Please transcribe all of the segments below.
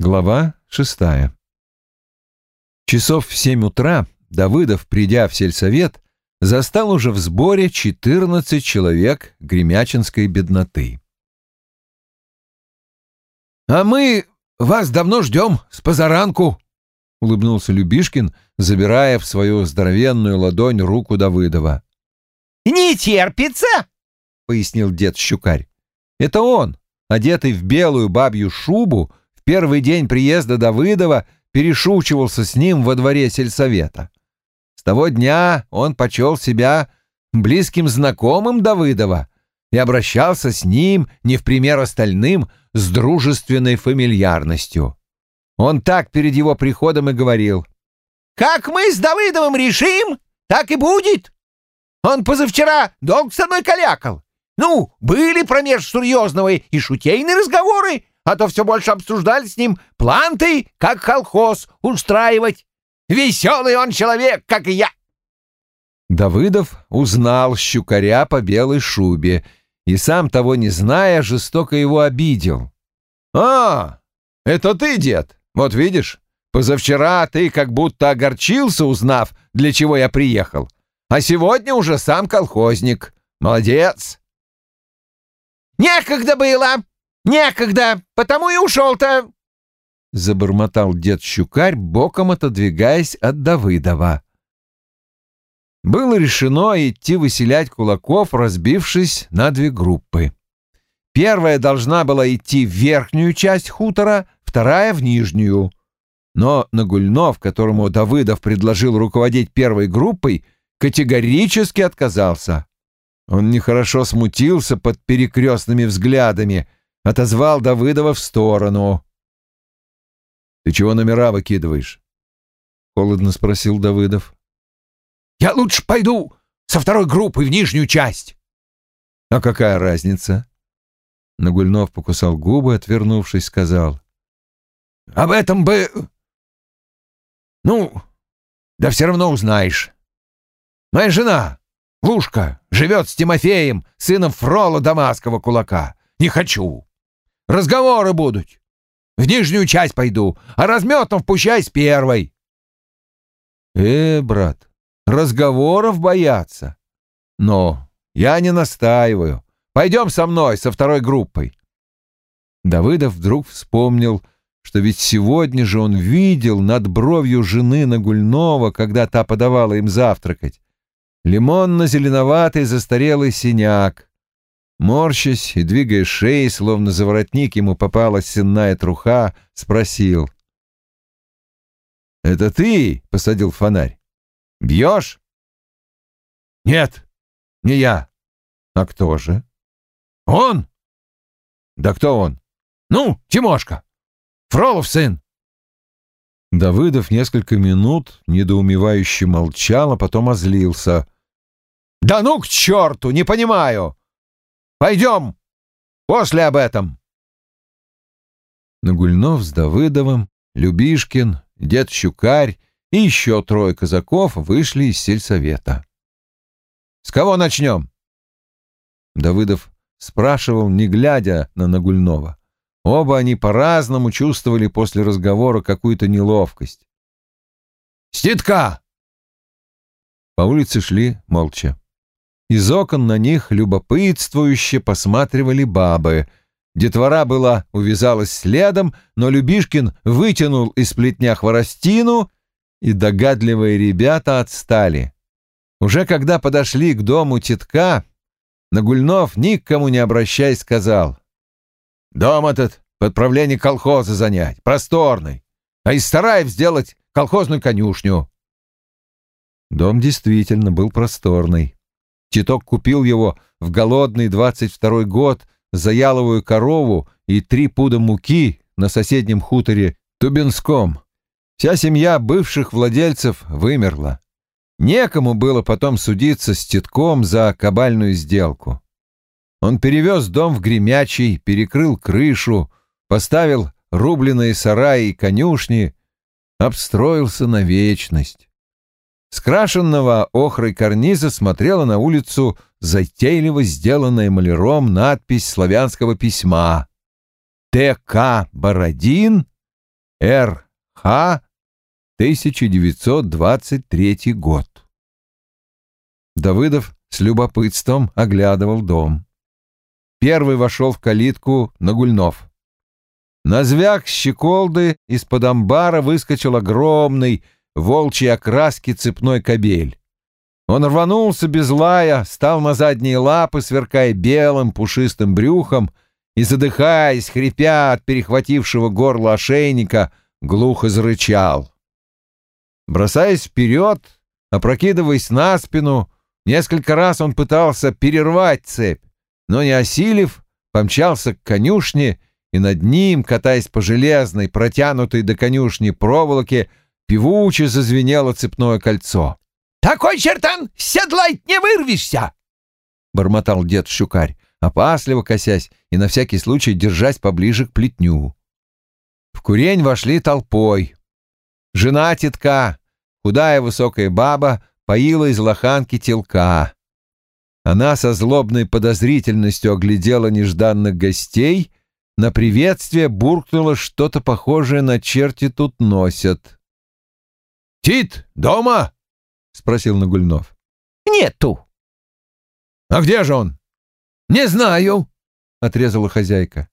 Глава шестая. Часов в семь утра Давыдов, придя в сельсовет, застал уже в сборе четырнадцать человек гремячинской бедноты. «А мы вас давно ждем, с позаранку», — улыбнулся Любишкин, забирая в свою здоровенную ладонь руку Давыдова. «Не терпится?» — пояснил дед Щукарь. Это он, одетый в белую бабью шубу, первый день приезда Давыдова перешучивался с ним во дворе сельсовета. С того дня он почел себя близким знакомым Давыдова и обращался с ним, не в пример остальным, с дружественной фамильярностью. Он так перед его приходом и говорил. «Как мы с Давыдовым решим, так и будет. Он позавчера долго со мной калякал. Ну, были промеж серьезного и шутейные разговоры, а то все больше обсуждали с ним планты, как колхоз устраивать. Веселый он человек, как и я. Давыдов узнал щукаря по белой шубе и, сам того не зная, жестоко его обидел. «А, это ты, дед? Вот видишь, позавчера ты как будто огорчился, узнав, для чего я приехал, а сегодня уже сам колхозник. Молодец!» «Некогда было!» «Некогда, потому и ушел-то!» — забормотал дед Щукарь, боком отодвигаясь от Давыдова. Было решено идти выселять кулаков, разбившись на две группы. Первая должна была идти в верхнюю часть хутора, вторая — в нижнюю. Но Нагульнов, которому Давыдов предложил руководить первой группой, категорически отказался. Он нехорошо смутился под перекрестными взглядами — отозвал Давыдова в сторону. «Ты чего номера выкидываешь?» — холодно спросил Давыдов. «Я лучше пойду со второй группы в нижнюю часть». «А какая разница?» Нагульнов покусал губы, отвернувшись, сказал. «Об этом бы... Ну, да все равно узнаешь. Моя жена, Лушка, живет с Тимофеем, сыном Фрола Дамасского кулака. Не хочу. Разговоры будут. В нижнюю часть пойду, а разметом впущай с первой. Э, брат, разговоров бояться. Но я не настаиваю. Пойдем со мной, со второй группой. Давыдов вдруг вспомнил, что ведь сегодня же он видел над бровью жены Нагульнова, когда та подавала им завтракать, лимонно-зеленоватый застарелый синяк. Морщась и двигая шеей, словно за воротник ему попалась сенная труха, спросил. «Это ты посадил фонарь? Бьешь?» «Нет, не я». «А кто же?» «Он?» «Да кто он?» «Ну, Тимошка, Фролов сын». Давыдов несколько минут недоумевающе молчал, а потом озлился. «Да ну к черту, не понимаю! Пойдем! После об этом!» Нагульнов с Давыдовым, Любишкин, дед Щукарь и еще трое казаков вышли из сельсовета. «С кого начнем?» Давыдов спрашивал, не глядя на Нагульнова. Оба они по-разному чувствовали после разговора какую-то неловкость. «Ститка!» По улице шли молча. Из окон на них любопытствующе посматривали бабы. Детвора была увязалась следом, но Любишкин вытянул из плетня хворостину, и догадливые ребята отстали. Уже когда подошли к дому тетка, Нагульнов, никому не обращаясь, сказал. «Дом этот под правление колхоза занять, просторный, а из сараев сделать колхозную конюшню». Дом действительно был просторный. Титок купил его в голодный двадцать второй год за яловую корову и три пуда муки на соседнем хуторе Тубинском. Вся семья бывших владельцев вымерла. Некому было потом судиться с Титком за кабальную сделку. Он перевез дом в Гремячий, перекрыл крышу, поставил рубленые сараи и конюшни, обстроился на вечность. С крашенного охрой карниза смотрела на улицу затейливо сделанная маляром надпись славянского письма «Т.К. Бородин Р.Х. 1923 год. Давыдов с любопытством оглядывал дом. Первый вошел в калитку Нагульнов. На звяк щеколды из-под амбара выскочил огромный, волчьей окраски цепной кобель. Он рванулся без лая, стал на задние лапы, сверкая белым пушистым брюхом, и, задыхаясь, хрипя от перехватившего горло ошейника, глухо зарычал. Бросаясь вперед, опрокидываясь на спину, несколько раз он пытался перервать цепь, но не осилив, помчался к конюшне, и над ним, катаясь по железной, протянутой до конюшни проволоке, певуче зазвенело цепное кольцо. «Такой чертан, седлать не вырвешься!» — бормотал дед Щукарь, опасливо косясь и на всякий случай держась поближе к плетню. В курень вошли толпой. Жена тетка, худая высокая баба, поила из лоханки телка. Она со злобной подозрительностью оглядела нежданных гостей, на приветствие буркнула что-то похожее на черти тут носят. «Тит, дома?» — спросил Нагульнов. «Нету». «А где же он?» «Не знаю», — отрезала хозяйка.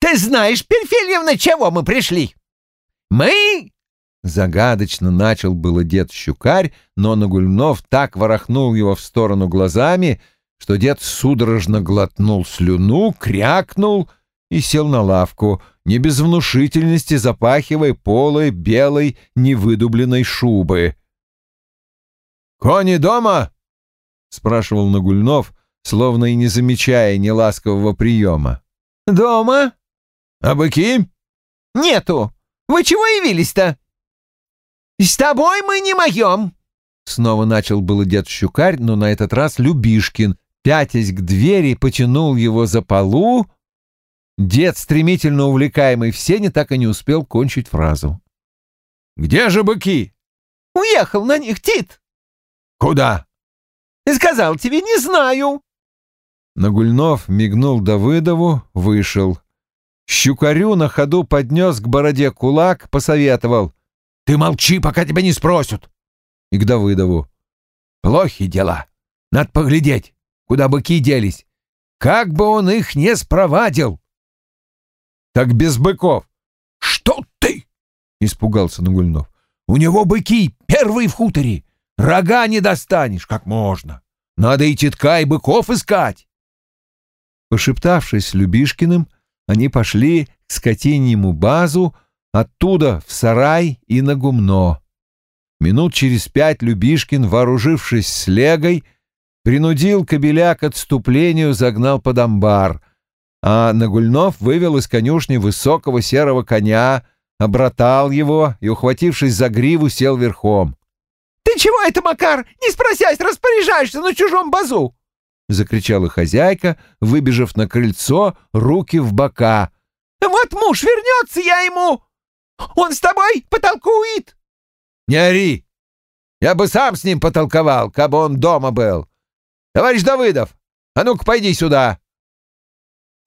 «Ты знаешь, Перфильевна, чего мы пришли? Мы Загадочно начал было дед Щукарь, но Нагульнов так ворохнул его в сторону глазами, что дед судорожно глотнул слюну, крякнул и сел на лавку, не без внушительности запахивая полы белой невыдубленной шубы. «Кони дома?» — спрашивал Нагульнов, словно и не замечая неласкового приема. «Дома?» «А быки?» «Нету. Вы чего явились-то?» «С тобой мы не моем!» Снова начал было дед Щукарь, но на этот раз Любишкин, пятясь к двери, потянул его за полу. Дед, стремительно увлекаемый в сене, так и не успел кончить фразу. «Где же быки?» «Уехал на них, Тит!» «Куда?» «Сказал тебе, не знаю!» Нагульнов мигнул Давыдову, вышел. Щукарю на ходу поднес к бороде кулак, посоветовал. Ты молчи, пока тебя не спросят. И к Давыдову. Плохи дела. Надо поглядеть, куда быки делись. Как бы он их не спровадил. Так без быков. Что ты? Испугался Нагульнов. У него быки, первые в хуторе. Рога не достанешь, как можно. Надо и тетка, и быков искать. Пошептавшись с Любишкиным, они пошли к скотиньему базу, оттуда в сарай и на гумно. Минут через пять Любишкин, вооружившись слегой, принудил кобеля к отступлению, загнал под амбар, а Нагульнов вывел из конюшни высокого серого коня, обратал его и, ухватившись за гриву, сел верхом. — Ты чего это, Макар, не спросясь, распоряжаешься на чужом базу? — закричала хозяйка, выбежав на крыльцо, руки в бока. — Вот муж вернется, я ему... Он с тобой потолкует?» «Не ори! Я бы сам с ним потолковал, кабы он дома был. Товарищ Давыдов, а ну-ка пойди сюда!»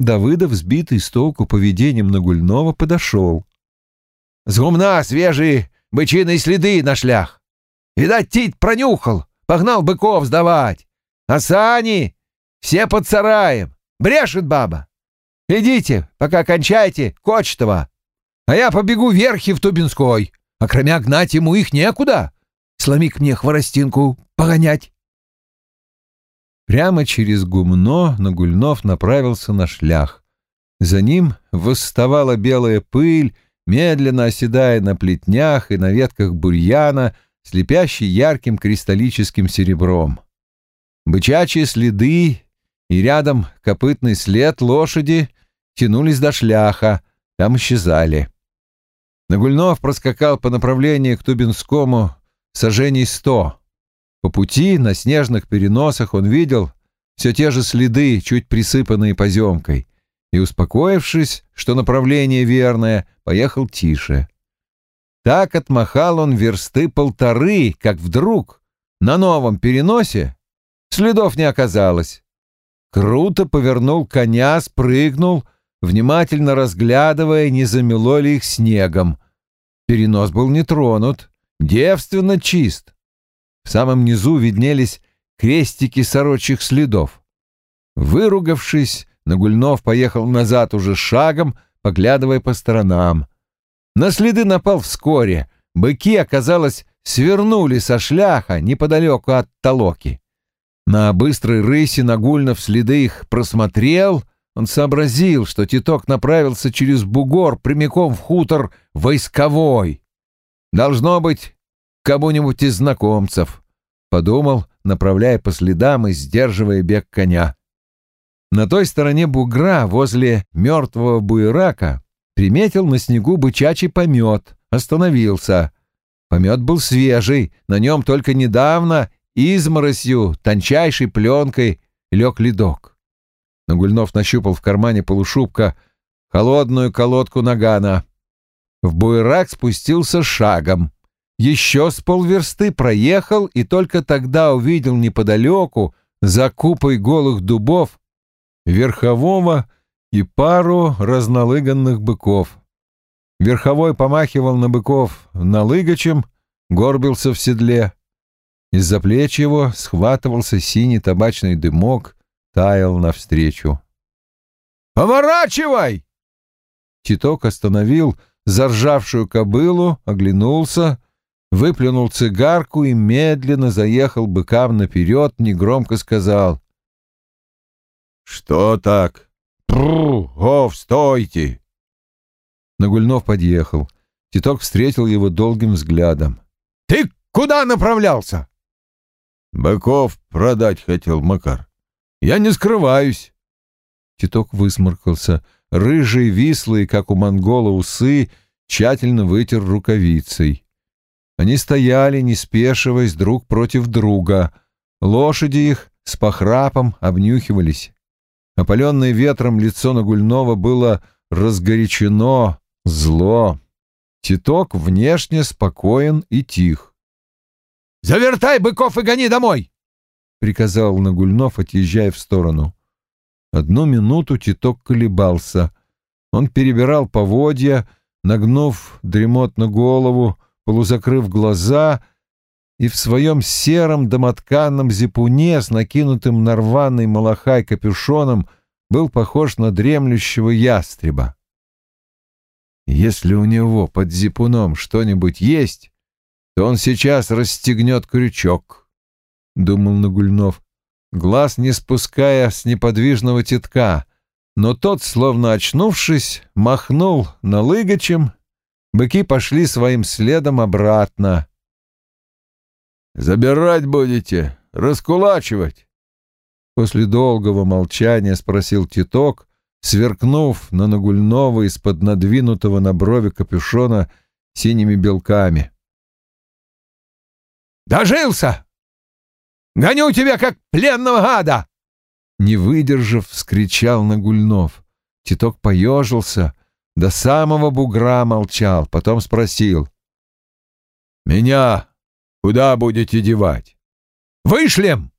Давыдов, сбитый с толку поведением Нагульнова, подошел. «С гумна свежие бычиные следы на шлях. Видать, Тит пронюхал, погнал быков сдавать. А сани все под сараем. Брешет баба. Идите, пока кончайте, Кочетова а я побегу верхи в Тубинской, а кроме гнать ему их некуда. Сломи-ка мне хворостинку погонять. Прямо через гумно Нагульнов направился на шлях. За ним восставала белая пыль, медленно оседая на плетнях и на ветках бурьяна, слепящий ярким кристаллическим серебром. Бычачьи следы и рядом копытный след лошади тянулись до шляха, там исчезали. Нагульнов проскакал по направлению к Тубинскому сажений сто. По пути на снежных переносах он видел все те же следы, чуть присыпанные поземкой, и, успокоившись, что направление верное, поехал тише. Так отмахал он версты полторы, как вдруг на новом переносе следов не оказалось. Круто повернул коня, спрыгнул, внимательно разглядывая, не замело ли их снегом. Перенос был не тронут, девственно чист. В самом низу виднелись крестики сорочьих следов. Выругавшись, Нагульнов поехал назад уже шагом, поглядывая по сторонам. На следы напал вскоре. Быки, оказалось, свернули со шляха неподалеку от Толоки. На быстрой рысе Нагульнов следы их просмотрел. Он сообразил, что Титок направился через бугор прямиком в хутор войсковой. Должно быть, кому-нибудь из знакомцев, — подумал, направляя по следам и сдерживая бег коня. На той стороне бугра, возле мертвого буерака, приметил на снегу бычачий помет, остановился. Помет был свежий, на нем только недавно изморосью, тончайшей пленкой лег ледок. Нагульнов нащупал в кармане полушубка холодную колодку нагана. В буерак спустился шагом. Еще с полверсты проехал и только тогда увидел неподалеку, за купой голых дубов, верхового и пару разнолыганных быков. Верховой помахивал на быков налыгачем, горбился в седле. Из-за плеч его схватывался синий табачный дымок, таял навстречу. «Поворачивай!» Титок остановил заржавшую кобылу, оглянулся, выплюнул цигарку и медленно заехал быкам наперед, негромко сказал. «Что так? Пру! Ов, стойте!» Нагульнов подъехал. Титок встретил его долгим взглядом. «Ты куда направлялся?» «Быков продать хотел, Макар. Я не скрываюсь». Титок высморкался. Рыжие, вислые, как у монгола, усы тщательно вытер рукавицей. Они стояли, не спешиваясь друг против друга. Лошади их с похрапом обнюхивались. Опаленное ветром лицо Нагульнова было разгорячено, зло. Титок внешне спокоен и тих. «Завертай быков и гони домой!» — приказал Нагульнов, отъезжая в сторону. Одну минуту Титок колебался. Он перебирал поводья, нагнув дремотно голову, полузакрыв глаза, и в своем сером домотканном зипуне с накинутым на рваный малахай капюшоном был похож на дремлющего ястреба. Если у него под зипуном что-нибудь есть, то он сейчас расстегнет крючок, — думал Нагульнов, глаз не спуская с неподвижного тетка, но тот, словно очнувшись, махнул налыгачем, быки пошли своим следом обратно — Забирать будете? Раскулачивать?» После долгого молчания спросил Титок, сверкнув на Нагульнова из-под надвинутого на брови капюшона синими белками. «Дожился! Гоню тебя, как пленного гада!» Не выдержав, вскричал Нагульнов. Титок поежился, до самого бугра молчал, потом спросил. «Меня Куда будете девать? Вышлем!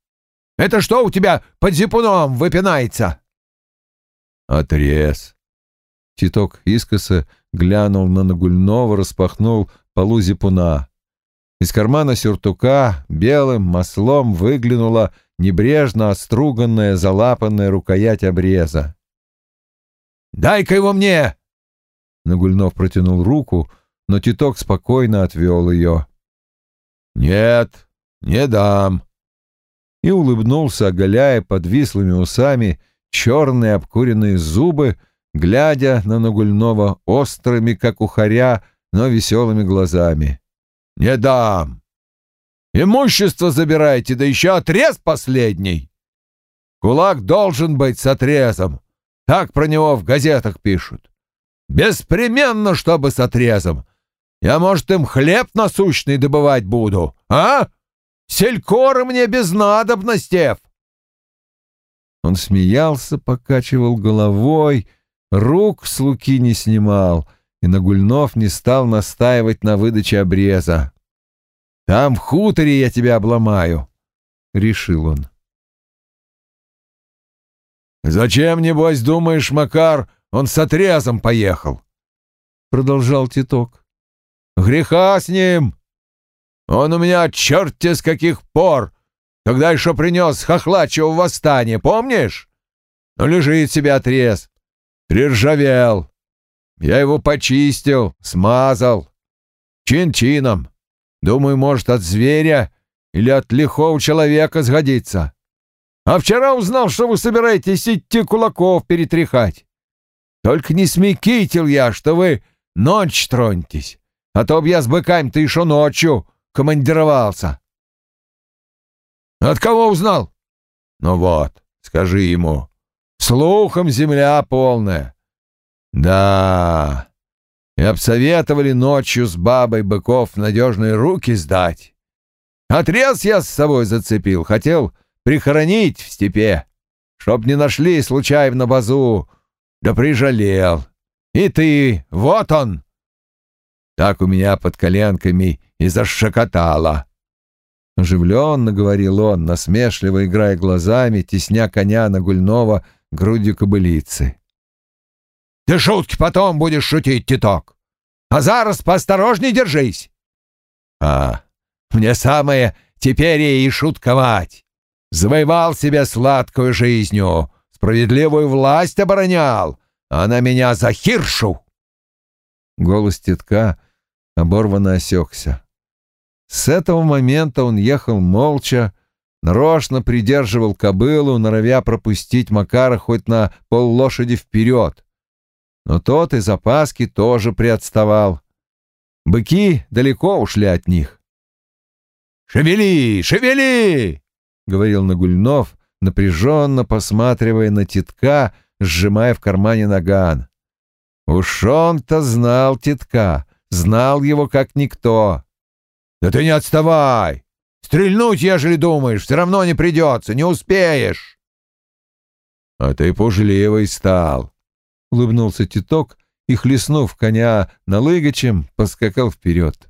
Это что у тебя под зипуном выпинается? Отрез. Титок искоса глянул на Нагульнова, распахнул полу зипуна. Из кармана сюртука белым маслом выглянула небрежно оструганная залапанная рукоять обреза. «Дай-ка его мне!» Нагульнов протянул руку, но Титок спокойно отвел ее. «Нет, не дам!» И улыбнулся, оголяя под вислыми усами черные обкуренные зубы, глядя на Нагульнова острыми, как ухаря, но веселыми глазами. «Не дам! Имущество забирайте, да еще отрез последний! Кулак должен быть с отрезом, так про него в газетах пишут. Беспременно, чтобы с отрезом, я, может, им хлеб насущный добывать буду, а? Селькора мне без надобностей!» Он смеялся, покачивал головой, рук с луки не снимал, и Нагульнов не стал настаивать на выдаче обреза. «Там в хуторе я тебя обломаю», — решил он. «Зачем, небось, думаешь, Макар, он с отрезом поехал, — продолжал Титок. Греха с ним. Он у меня черт-те с каких пор, когда еще принес хохлачьего восстания, помнишь? Ну, лежит себе отрез, приржавел. Я его почистил, смазал. Чин-чином. Думаю, может, от зверя или от лихого человека сгодится. А вчера узнал, что вы собираетесь идти кулаков перетряхать. Только не смекитил я, что вы ночь тронетесь, а то б я с быками-то еще ночью командировался. От кого узнал? Ну вот, скажи ему. Слухом земля полная. Да, и обсоветовали ночью с бабой быков в надежные руки сдать. Отрез я с собой зацепил, хотел прихоронить в степе, чтоб не нашли случайно базу, да прижалел. И ты, вот он!» Так у меня под коленками и зашокотало. Оживленно говорил он, насмешливо играя глазами, тесня коня Нагульного грудью кобылицы. «Ты шутки потом будешь шутить, Титок, а зараз поосторожней держись!» «А, мне самое теперь и шутковать. Завоевал себе сладкую жизнью, справедливую власть оборонял, а на меня за хиршу!» Голос тетка оборванно осекся. С этого момента он ехал молча, нарочно придерживал кобылу, норовя пропустить Макара хоть на поллошади вперед. Но тот из опаски тоже приотставал. Быки далеко ушли от них. «Шевели, шевели!» — говорил Нагульнов, напряженно посматривая на титка, сжимая в кармане наган. Уж он-то знал титка, знал его как никто. «Да ты не отставай! Стрельнуть, ежели думаешь, все равно не придется, не успеешь!» «А ты пужливый стал!» — улыбнулся Титок и, хлестнув коня налыгачем, поскакал вперед.